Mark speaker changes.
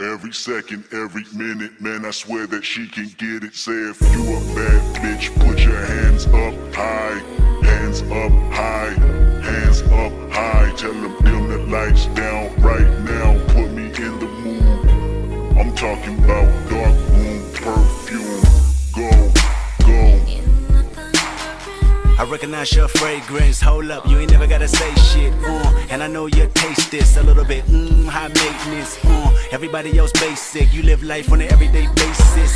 Speaker 1: Every second, every minute, man, I swear that she can get it. Say if you a bad bitch, put your hands up high, hands up high, hands up high. Tell them dim the lights down right now, put me in the mood. I'm talking about dark room perfume. Go, go.
Speaker 2: I recognize your fragrance. Hold up, you ain't never gotta say shit. Uh, and I know you taste this a little bit. Mmm, high maintenance. Uh, everybody else basic. You live life on an everyday basis